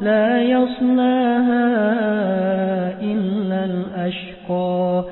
لَا يَصْلَاهَا إِلَّا الْأَشْقَى.